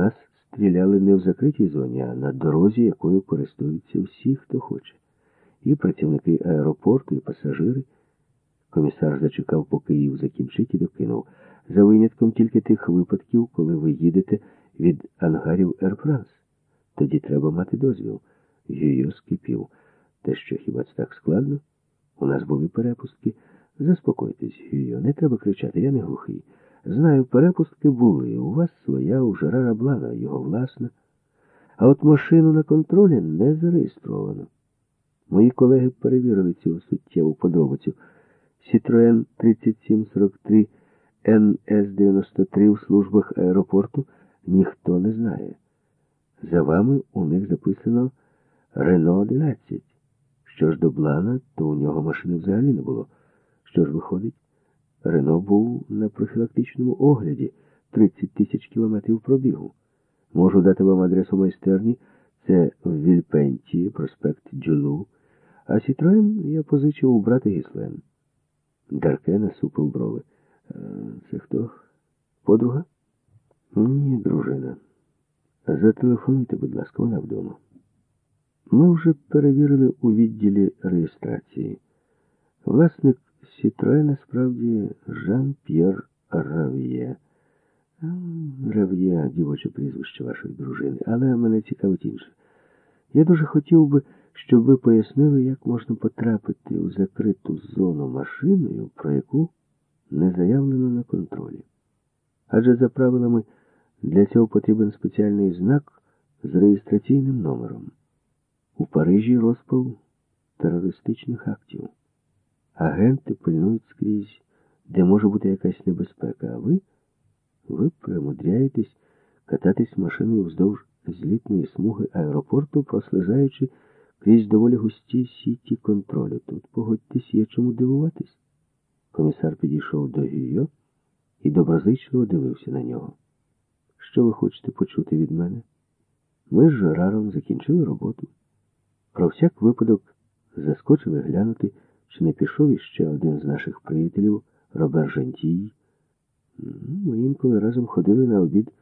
нас стріляли не в закритій зоні, а на дорозі, якою користуються всі, хто хоче. І працівники аеропорту, і пасажири. Комісар зачекав, поки Київ закінчить, і докинув. За винятком тільки тих випадків, коли ви їдете від ангарів France. Тоді треба мати дозвіл. Гюйо скипів. Те, що хіба це так складно? У нас були перепустки. Заспокойтесь, Гюйо, не треба кричати, я не глухий. Знаю, перепустки були. У вас своя, у Жерара Блана, його власна. А от машину на контролі не зареєстровано. Мої колеги перевірили цю суттєву подробицю. Citroën 3743 НС-93 у службах аеропорту ніхто не знає. За вами у них записано Рено 11. Що ж до Блана, то у нього машини взагалі не було. Що ж виходить? Рено був на профілактичному огляді 30 тисяч кілометрів пробігу. Можу дати вам адресу майстерні. Це в Вільпенті, проспект Джулу. А Сітроен я позичив у брата Гіслен. Дарке насупив брови. «Е, Це хто? Подруга? Ні, дружина. Зателефонуйте, будь ласка, вона вдома. Ми вже перевірили у відділі реєстрації. Власник Сітроена справді Жан-П'єр Рав'є. Рав'є дівоче прізвище вашої дружини, але мене цікавить інше. Я дуже хотів би, щоб ви пояснили, як можна потрапити у закриту зону машиною, про яку не заявлено на контролі. Адже за правилами для цього потрібен спеціальний знак з реєстраційним номером. У Парижі розпал терористичних актів. Агенти пильнують скрізь, де може бути якась небезпека, а ви, ви примудряєтесь кататись машиною вздовж злітної смуги аеропорту, прослизаючи крізь доволі густі сіті контролю. Тут, погодьтесь, є чому дивуватись. Комісар підійшов до Гюйо і доброзичливо дивився на нього. Що ви хочете почути від мене? Ми з Жераром закінчили роботу. Про всяк випадок заскочили глянути, чи не пішов іще один з наших приятелів, Робер Жантій. Ми інколи разом ходили на обід.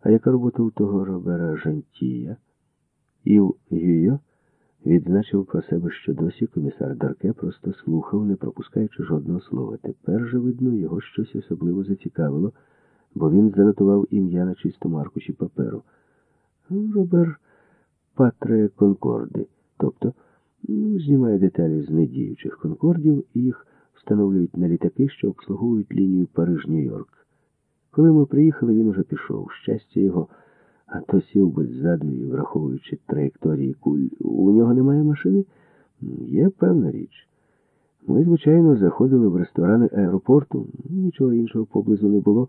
А яка робота у того Робера Жантія? Ів Гюйо відзначив про себе, що досі комісар Дарке просто слухав, не пропускаючи жодного слова. Тепер же, видно, його щось особливо зацікавило, бо він занотував ім'я на чистому аркуші паперу. Робер Патре Конкорди, тобто ну, знімає деталі з недіючих конкордів і їх встановлюють на літаки, що обслуговують лінію Париж-Нью-Йорк. Коли ми приїхали, він уже пішов. Щастя його, а то сів би ззаду і, враховуючи траєкторії куль, у нього немає машини? Є певна річ. Ми, звичайно, заходили в ресторани аеропорту, нічого іншого поблизу не було.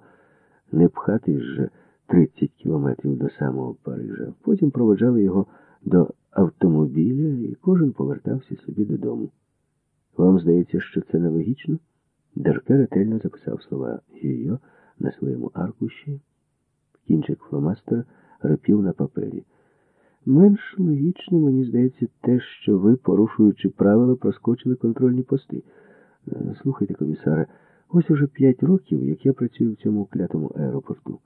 Не пхати ж 30 кілометрів до самого Парижа. Потім проводжали його до кожен повертався собі додому. Вам здається, що це нелогічно? Дерке ретельно записав слова Гюйо на своєму аркуші. Кінчик фломастера рипів на папері. Менш логічно, мені здається, те, що ви, порушуючи правила, проскочили контрольні пости. Слухайте, комісаре, ось уже п'ять років, як я працюю в цьому клятому аеропорту.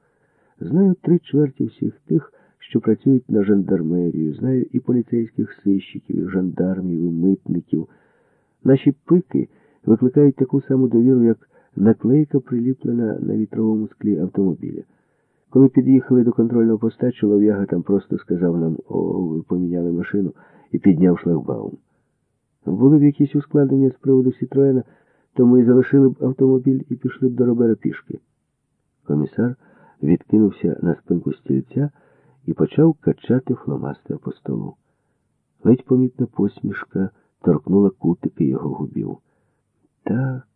Знаю три чверті всіх тих, що працюють на жандармерію, знаю і поліцейських сищиків, і жандармів, і митників. Наші пики викликають таку саму довіру, як наклейка, приліплена на вітровому склі автомобіля. Коли під'їхали до контрольного поста, чолов'яга там просто сказав нам, о, ви поміняли машину, і підняв шлагбаум. Були б якісь ускладнення з приводу Сітроена, то ми залишили б автомобіль і пішли б до Робера пішки. Комісар відкинувся на спинку стільця і почав качати фломастер по столу. Ледь помітна посмішка торкнула кутики його губів. Так,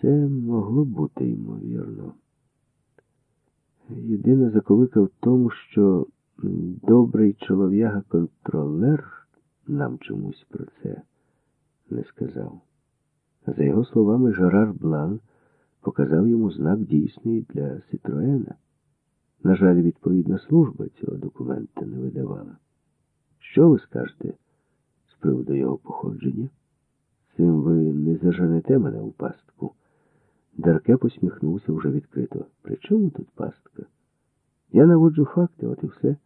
це могло бути ймовірно. Єдина заковика в тому, що добрий чолов'яга-контролер нам чомусь про це не сказав. За його словами, Жерар Блан показав йому знак дійсний для Ситроена. На жаль, відповідна служба цього документа не видавала. Що ви скажете з приводу його походження? Цим ви не заженете мене у пастку. Дарке посміхнувся вже відкрито. При чому тут пастка? Я наводжу факти, от і все.